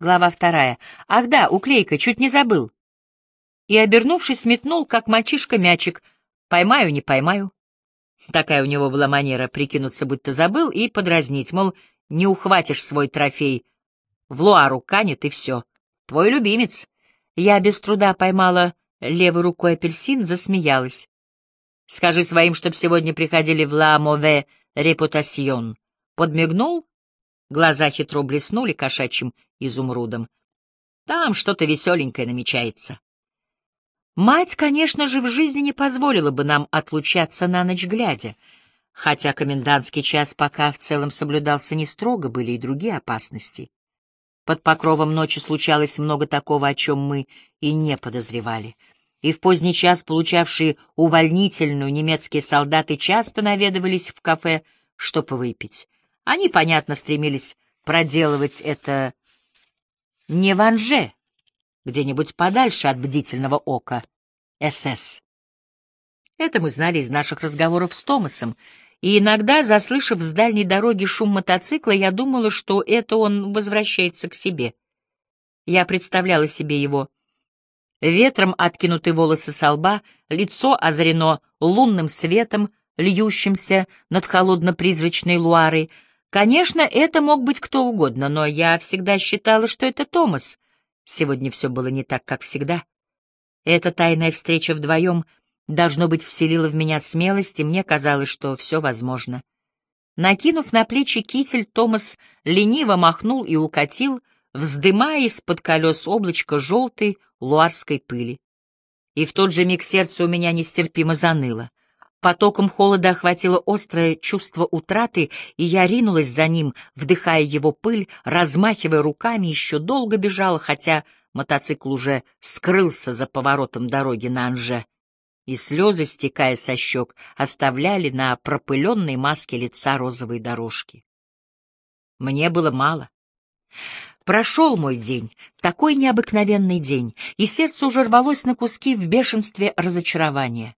Глава вторая. Ах да, уклейка, чуть не забыл. И, обернувшись, метнул, как мальчишка, мячик. Поймаю, не поймаю. Такая у него была манера прикинуться, будто забыл, и подразнить, мол, не ухватишь свой трофей. В луару канет, и все. Твой любимец. Я без труда поймала левой рукой апельсин, засмеялась. Скажи своим, чтоб сегодня приходили в «Ла Мове Репутасьон». Подмигнул, глаза хитро блеснули кошачьим изумрудом. Там что-то веселенькое намечается. Мать, конечно же, в жизни не позволила бы нам отлучаться на ночь глядя, хотя комендантский час пока в целом соблюдался не строго, были и другие опасности. Под покровом ночи случалось много такого, о чем мы и не подозревали — и в поздний час получавшие увольнительную немецкие солдаты часто наведывались в кафе, чтобы выпить. Они, понятно, стремились проделывать это не в Анже, где-нибудь подальше от бдительного ока СС. Это мы знали из наших разговоров с Томасом, и иногда, заслышав с дальней дороги шум мотоцикла, я думала, что это он возвращается к себе. Я представляла себе его Ветром откинуты волосы со лба, лицо озарено лунным светом, льющимся над холодно-призрачной луарой. Конечно, это мог быть кто угодно, но я всегда считала, что это Томас. Сегодня все было не так, как всегда. Эта тайная встреча вдвоем, должно быть, вселила в меня смелость, и мне казалось, что все возможно. Накинув на плечи китель, Томас лениво махнул и укатил, вздымая из-под колес облачко желтой луарской пыли. И в тот же миг сердце у меня нестерпимо заныло. Потоком холода охватило острое чувство утраты, и я ринулась за ним, вдыхая его пыль, размахивая руками, еще долго бежала, хотя мотоцикл уже скрылся за поворотом дороги на Анже, и слезы, стекая со щек, оставляли на пропыленной маске лица розовые дорожки. Мне было мало. Прошел мой день, такой необыкновенный день, и сердце уже рвалось на куски в бешенстве разочарования.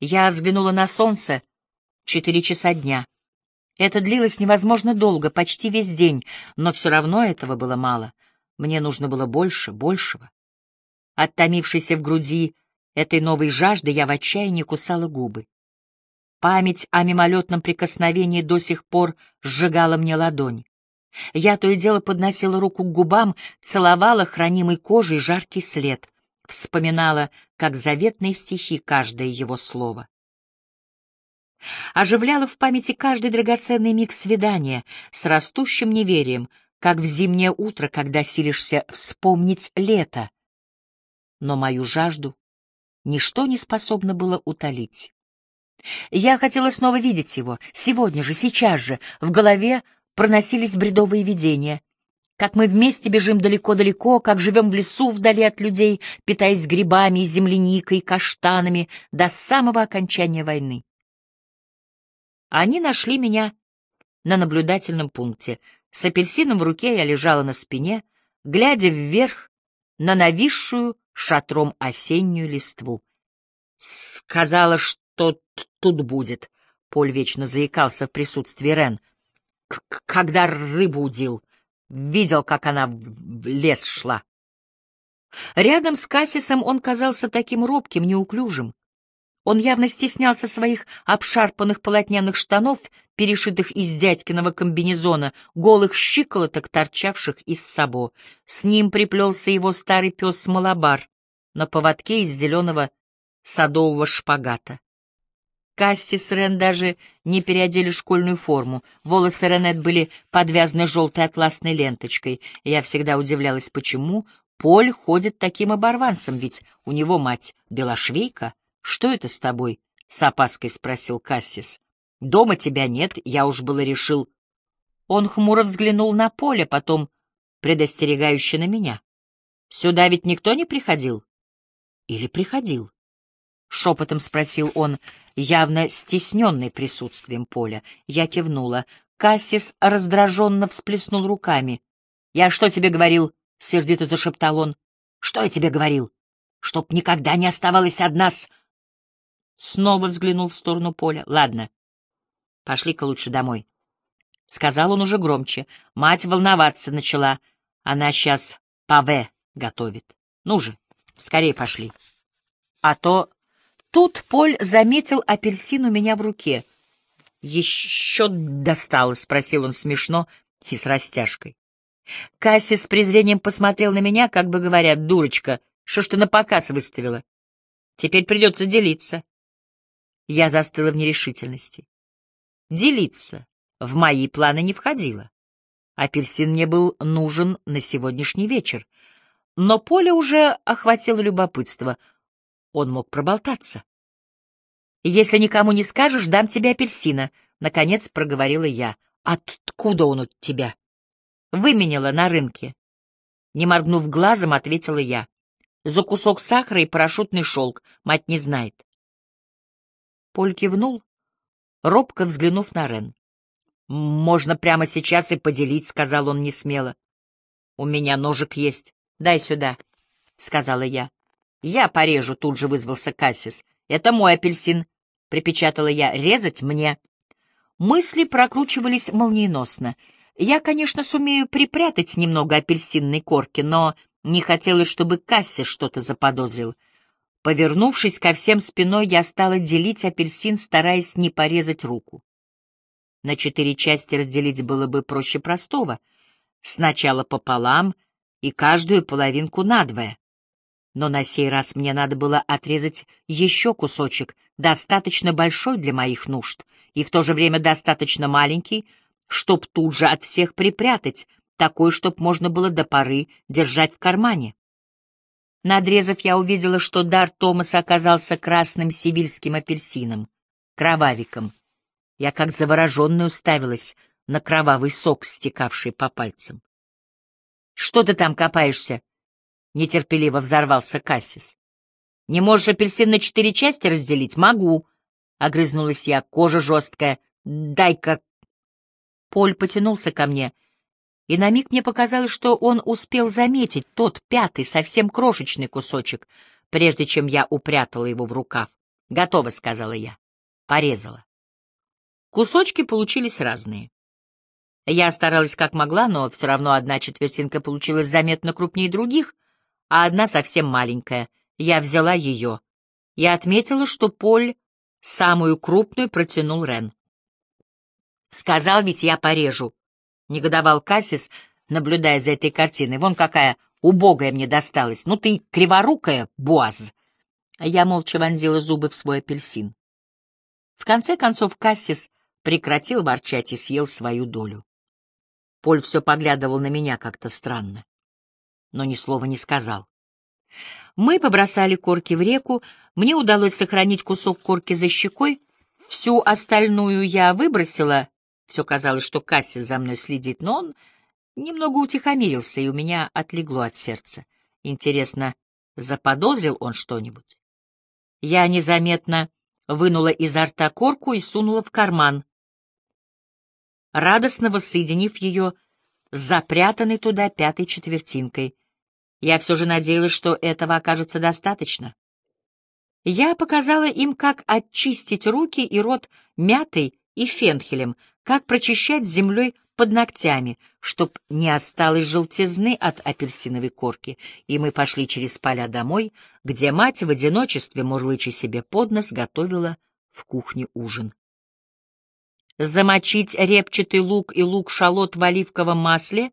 Я взглянула на солнце. Четыре часа дня. Это длилось невозможно долго, почти весь день, но все равно этого было мало. Мне нужно было больше, большего. Оттомившийся в груди этой новой жажды, я в отчаянии кусала губы. Память о мимолетном прикосновении до сих пор сжигала мне ладонь. Я то и дело подносила руку к губам, целовала хранимой кожей жаркий след, вспоминала, как заветные стихи, каждое его слово. Оживляла в памяти каждый драгоценный миг свидания с растущим неверием, как в зимнее утро, когда силишься вспомнить лето. Но мою жажду ничто не способно было утолить. Я хотела снова видеть его, сегодня же, сейчас же, в голове проносились бредовые видения. Как мы вместе бежим далеко-далеко, как живем в лесу вдали от людей, питаясь грибами, земляникой, каштанами до самого окончания войны. Они нашли меня на наблюдательном пункте. С апельсином в руке я лежала на спине, глядя вверх на нависшую шатром осеннюю листву. Сказала, что тут будет. Поль вечно заикался в присутствии Рен — когда рыбу удил. Видел, как она в лес шла. Рядом с Кассисом он казался таким робким, неуклюжим. Он явно стеснялся своих обшарпанных полотняных штанов, перешитых из дядькиного комбинезона, голых щиколоток, торчавших из сабо. С ним приплелся его старый пес Малабар на поводке из зеленого садового шпагата. Касси с Рен даже не переодели школьную форму. Волосы Ренет были подвязаны желтой атласной ленточкой. Я всегда удивлялась, почему Поль ходит таким оборванцем, ведь у него мать белошвейка. «Что это с тобой?» — с опаской спросил Кассис. «Дома тебя нет, я уж было решил». Он хмуро взглянул на Поля, потом предостерегающе на меня. «Сюда ведь никто не приходил?» «Или приходил?» — шепотом спросил он, явно стесненный присутствием Поля. Я кивнула. Кассис раздраженно всплеснул руками. «Я что тебе говорил?» — сердито зашептал он. «Что я тебе говорил? Чтоб никогда не оставалась одна с...» Снова взглянул в сторону Поля. «Ладно, пошли-ка лучше домой». Сказал он уже громче. Мать волноваться начала. Она сейчас паве готовит. Ну же, скорее пошли. А то... Тут Поль заметил апельсин у меня в руке. «Еще досталось?» — спросил он смешно и с растяжкой. Касси с презрением посмотрел на меня, как бы говоря, «Дурочка, что ж ты на показ выставила? Теперь придется делиться». Я застыла в нерешительности. Делиться в мои планы не входило. Апельсин мне был нужен на сегодняшний вечер. Но Поле уже охватило любопытство. Он мог проболтаться. «Если никому не скажешь, дам тебе апельсина», — наконец проговорила я. «Откуда он у тебя?» «Выменяла на рынке». Не моргнув глазом, ответила я. «За кусок сахара и парашютный шелк. Мать не знает». Поль кивнул, робко взглянув на Рен. «Можно прямо сейчас и поделить», — сказал он несмело. «У меня ножик есть. Дай сюда», — сказала я. «Я порежу», — тут же вызвался Кассис. «Это мой апельсин», — припечатала я. «Резать мне». Мысли прокручивались молниеносно. Я, конечно, сумею припрятать немного апельсинной корки, но не хотелось, чтобы Кассис что-то заподозрил. Повернувшись ко всем спиной, я стала делить апельсин, стараясь не порезать руку. На четыре части разделить было бы проще простого. Сначала пополам и каждую половинку надвое. Но на сей раз мне надо было отрезать еще кусочек, достаточно большой для моих нужд, и в то же время достаточно маленький, чтоб тут же от всех припрятать, такой, чтоб можно было до поры держать в кармане. Надрезав, я увидела, что дар Томаса оказался красным сивильским апельсином, кровавиком — я как завороженная уставилась на кровавый сок, стекавший по пальцам. — Что ты там копаешься? — нетерпеливо взорвался Кассис. — Не можешь апельсин на четыре части разделить? Могу, — огрызнулась я, кожа жесткая. — Дай-ка... Поль потянулся ко мне, и на миг мне показалось, что он успел заметить тот пятый, совсем крошечный кусочек, прежде чем я упрятала его в рукав. — Готово, — сказала я. Порезала. Кусочки получились разные. Я старалась как могла, но все равно одна четвертинка получилась заметно крупнее других, а одна совсем маленькая. Я взяла ее. Я отметила, что Поль самую крупную протянул Рен. «Сказал ведь я порежу», — негодовал Кассис, наблюдая за этой картиной. «Вон какая убогая мне досталась. Ну ты криворукая, Буаз!» Я молча вонзила зубы в свой апельсин. В конце концов Кассис прекратил ворчать и съел свою долю. Поль все поглядывал на меня как-то странно, но ни слова не сказал. Мы побросали корки в реку, мне удалось сохранить кусок корки за щекой, всю остальную я выбросила, все казалось, что Касси за мной следит, но он немного утихомирился, и у меня отлегло от сердца. Интересно, заподозрил он что-нибудь? Я незаметно вынула изо рта корку и сунула в карман радостно воссоединив ее с запрятанной туда пятой четвертинкой. Я все же надеялась, что этого окажется достаточно. Я показала им, как очистить руки и рот мятой и фенхелем, как прочищать землей под ногтями, чтоб не осталось желтизны от апельсиновой корки, и мы пошли через поля домой, где мать в одиночестве, мурлыча себе под нос, готовила в кухне ужин замочить репчатый лук и лук-шалот в оливковом масле,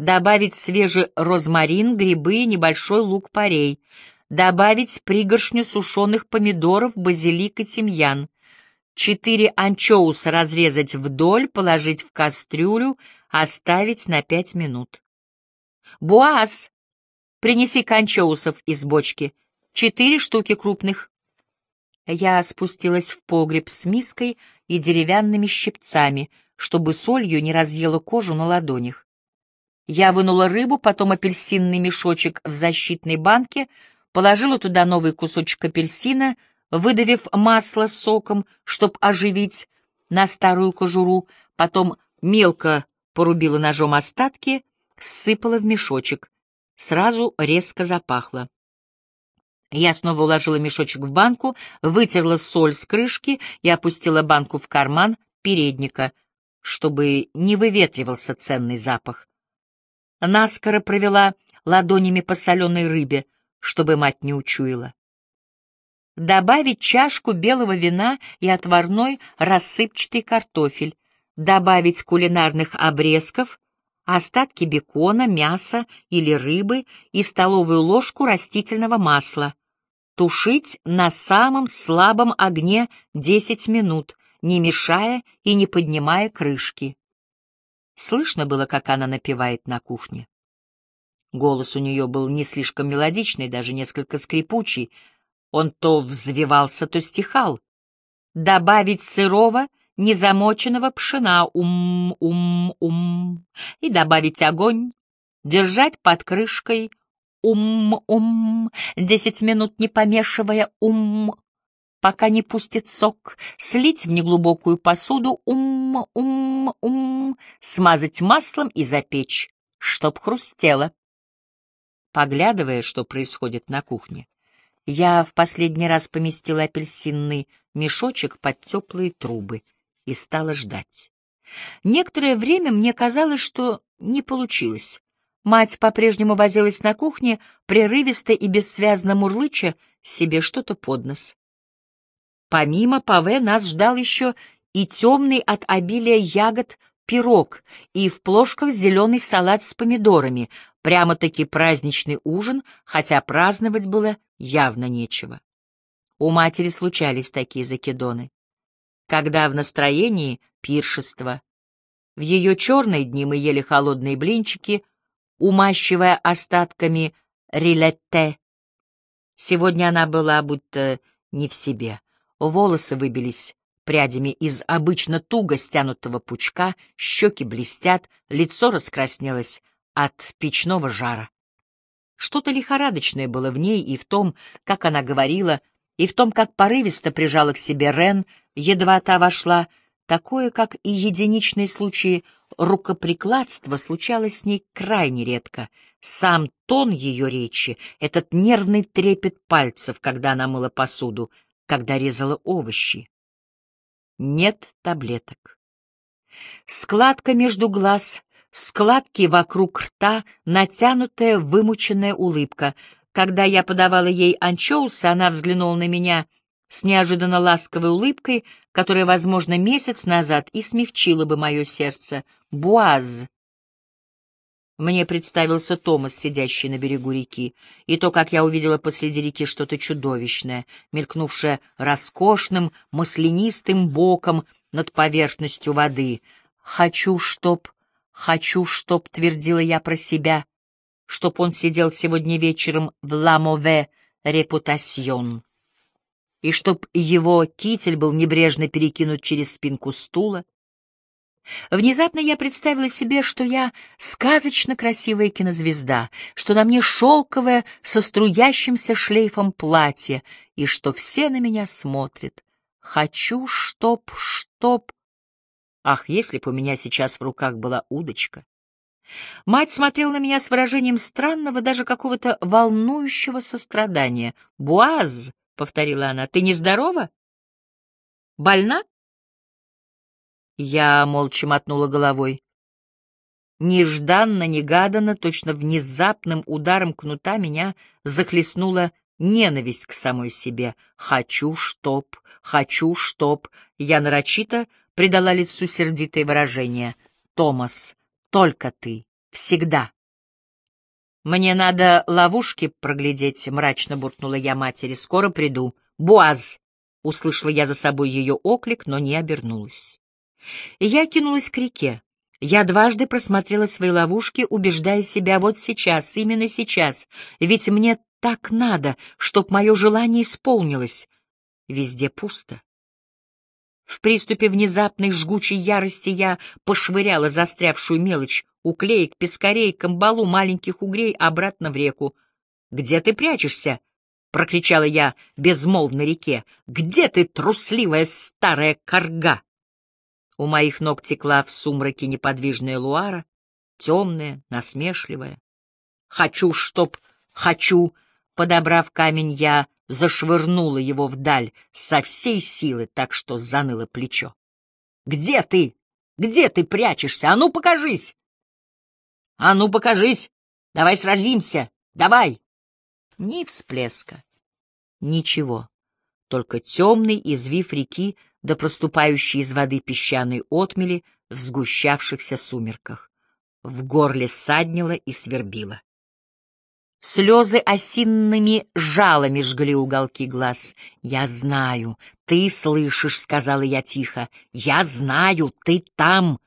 добавить свежий розмарин, грибы и небольшой лук-порей, добавить пригоршню сушеных помидоров, базилик и тимьян, четыре анчоуса разрезать вдоль, положить в кастрюлю, оставить на пять минут. «Буаз, принеси анчоусов из бочки, четыре штуки крупных». Я спустилась в погреб с миской и деревянными щипцами, чтобы солью не разъела кожу на ладонях. Я вынула рыбу, потом апельсинный мешочек в защитной банке, положила туда новый кусочек апельсина, выдавив масло с соком, чтоб оживить на старую кожуру, потом мелко порубила ножом остатки, сыпала в мешочек. Сразу резко запахло. Я снова уложила мешочек в банку, вытерла соль с крышки и опустила банку в карман передника, чтобы не выветривался ценный запах. Наскоро провела ладонями по соленой рыбе, чтобы мать не учуяла. Добавить чашку белого вина и отварной рассыпчатый картофель, добавить кулинарных обрезков, остатки бекона, мяса или рыбы и столовую ложку растительного масла. Тушить на самом слабом огне 10 минут, не мешая и не поднимая крышки. Слышно было, как она напевает на кухне. Голос у нее был не слишком мелодичный, даже несколько скрипучий. Он то взвивался, то стихал. Добавить сырого, незамоченного пшена, ум-ум-ум, и добавить огонь, держать под крышкой, ум-ум, десять минут не помешивая, ум, пока не пустит сок, слить в неглубокую посуду, ум-ум-ум, смазать маслом и запечь, чтоб хрустело. Поглядывая, что происходит на кухне, я в последний раз поместила апельсинный мешочек под теплые трубы и стала ждать. Некоторое время мне казалось, что не получилось. Мать по-прежнему возилась на кухне, прерывисто и бессвязно мурлыча себе что-то под нос. Помимо паве нас ждал еще и темный от обилия ягод пирог, и в плошках зеленый салат с помидорами, прямо-таки праздничный ужин, хотя праздновать было явно нечего. У матери случались такие закидоны. Когда в настроении пиршества. В ее черные дни мы ели холодные блинчики, умащивая остатками рилетте. Сегодня она была будто не в себе. Волосы выбились прядями из обычно туго стянутого пучка, щеки блестят, лицо раскраснелось от печного жара. Что-то лихорадочное было в ней и в том, как она говорила, и в том, как порывисто прижала к себе Рен, едва та вошла, такое, как и единичные случаи рукоприкладства, случалось с ней крайне редко. Сам тон ее речи, этот нервный трепет пальцев, когда она мыла посуду — когда резала овощи. Нет таблеток. Складка между глаз, складки вокруг рта, натянутая, вымученная улыбка. Когда я подавала ей анчоусы, она взглянула на меня с неожиданно ласковой улыбкой, которая, возможно, месяц назад и смягчила бы мое сердце. «Буаз», мне представился Томас, сидящий на берегу реки, и то, как я увидела посреди реки что-то чудовищное, мелькнувшее роскошным, маслянистым боком над поверхностью воды. «Хочу, чтоб... Хочу, чтоб...» — твердила я про себя, чтоб он сидел сегодня вечером в «Ла Мове Репутасьон», и чтоб его китель был небрежно перекинут через спинку стула, Внезапно я представила себе, что я сказочно красивая кинозвезда, что на мне шелковое со струящимся шлейфом платье, и что все на меня смотрят. Хочу, чтоб, чтоб... Ах, если бы у меня сейчас в руках была удочка! Мать смотрела на меня с выражением странного, даже какого-то волнующего сострадания. «Буаз!» — повторила она. «Ты нездорова? Больна?» Я молча мотнула головой. Нежданно, негаданно, точно внезапным ударом кнута меня захлестнула ненависть к самой себе. «Хочу, чтоб, хочу, чтоб...» Я нарочито придала лицу сердитое выражение. «Томас, только ты, всегда». «Мне надо ловушки проглядеть», — мрачно буркнула я матери. «Скоро приду. Буаз!» — услышала я за собой ее оклик, но не обернулась. Я кинулась к реке. Я дважды просмотрела свои ловушки, убеждая себя вот сейчас, именно сейчас, ведь мне так надо, чтоб мое желание исполнилось. Везде пусто. В приступе внезапной жгучей ярости я пошвыряла застрявшую мелочь, уклеек, пескарей, камбалу, маленьких угрей обратно в реку. «Где ты прячешься?» — прокричала я безмолвно реке. «Где ты, трусливая старая корга?» У моих ног текла в сумраке неподвижная луара, темная, насмешливая. «Хочу, чтоб... Хочу!» Подобрав камень, я зашвырнула его вдаль со всей силы, так что заныло плечо. «Где ты? Где ты прячешься? А ну, покажись!» А ну, покажись! Давай сразимся! Давай!» Ни всплеска, ничего, только темный извив реки да проступающие из воды песчаные отмели в сгущавшихся сумерках. В горле ссаднило и свербило. Слезы осинными жалами жгли уголки глаз. «Я знаю, ты слышишь», — сказала я тихо. «Я знаю, ты там».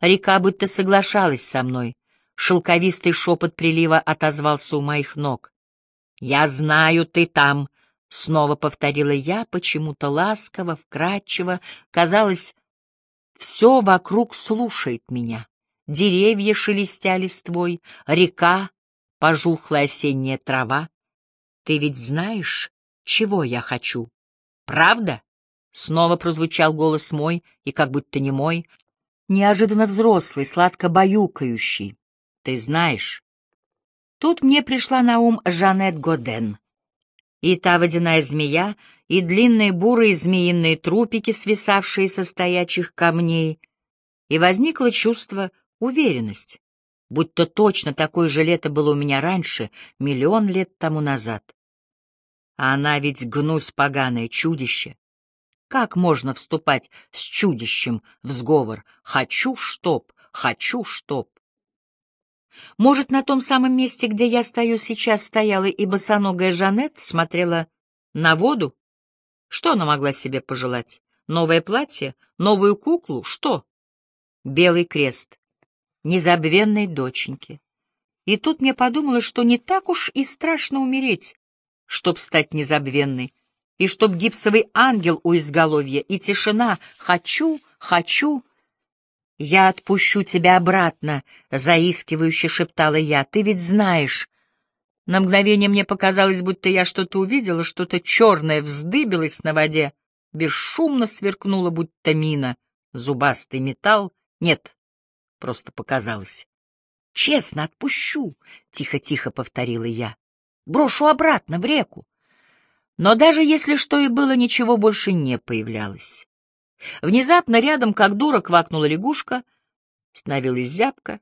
Река будто соглашалась со мной. Шелковистый шепот прилива отозвался у моих ног. «Я знаю, ты там», — снова повторила я, почему-то ласково, вкрадчиво. Казалось, все вокруг слушает меня. Деревья шелестя листвой, река, пожухлая осенняя трава. Ты ведь знаешь, чего я хочу? Правда? Снова прозвучал голос мой, и как будто не мой, неожиданно взрослый, сладко баюкающий. Ты знаешь. Тут мне пришла на ум Жанет Годен. И та водяная змея, и длинные бурые змеиные трупики, свисавшие со стоячих камней, и возникло чувство уверенность будто точно такое же лето было у меня раньше, миллион лет тому назад. А она ведь гнусь поганое чудище. Как можно вступать с чудищем в сговор «хочу, чтоб, хочу, чтоб»? Может, на том самом месте, где я стою сейчас, стояла и босоногая Жанет, смотрела на воду? Что она могла себе пожелать? Новое платье? Новую куклу? Что? Белый крест незабвенной доченьки. И тут мне подумалось, что не так уж и страшно умереть, чтоб стать незабвенной, и чтоб гипсовый ангел у изголовья, и тишина «хочу, хочу». «Я отпущу тебя обратно», — заискивающе шептала я, — «ты ведь знаешь». На мгновение мне показалось, будто я что-то увидела, что-то черное вздыбилось на воде, бесшумно сверкнуло, будто мина, зубастый металл. Нет, Просто показалось. «Честно, отпущу», — тихо-тихо повторила я. «Брошу обратно в реку». Но даже если что и было, ничего больше не появлялось. Внезапно рядом, как дура, квакнула лягушка, становилась зябка.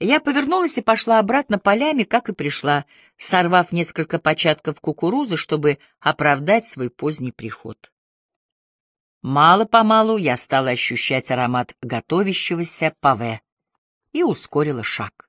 Я повернулась и пошла обратно полями, как и пришла, сорвав несколько початков кукурузы, чтобы оправдать свой поздний приход. Мало-помалу я стала ощущать аромат готовящегося паве и ускорила шаг.